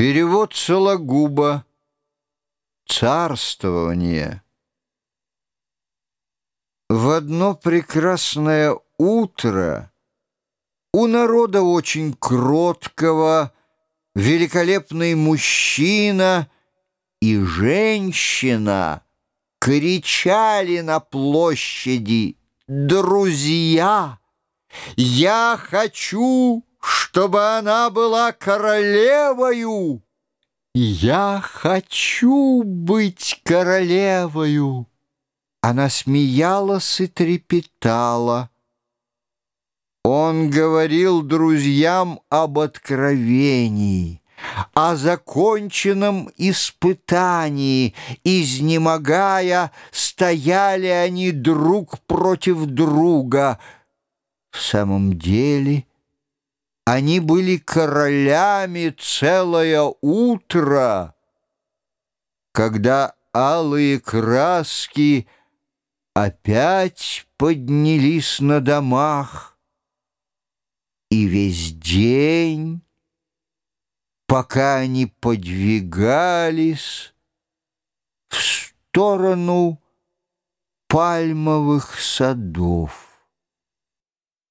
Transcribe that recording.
Перевод Сологуба. Царствование. В одно прекрасное утро у народа очень кроткого великолепный мужчина и женщина кричали на площади «Друзья, я хочу чтобы она была королевою. Я хочу быть королевою. Она смеялась и трепетала. Он говорил друзьям об откровении, о законченном испытании, изнемогая, стояли они друг против друга. В самом деле — они были королями целое утро, когда алые краски опять поднялись на домах, и весь день, пока они подвигались в сторону пальмовых садов.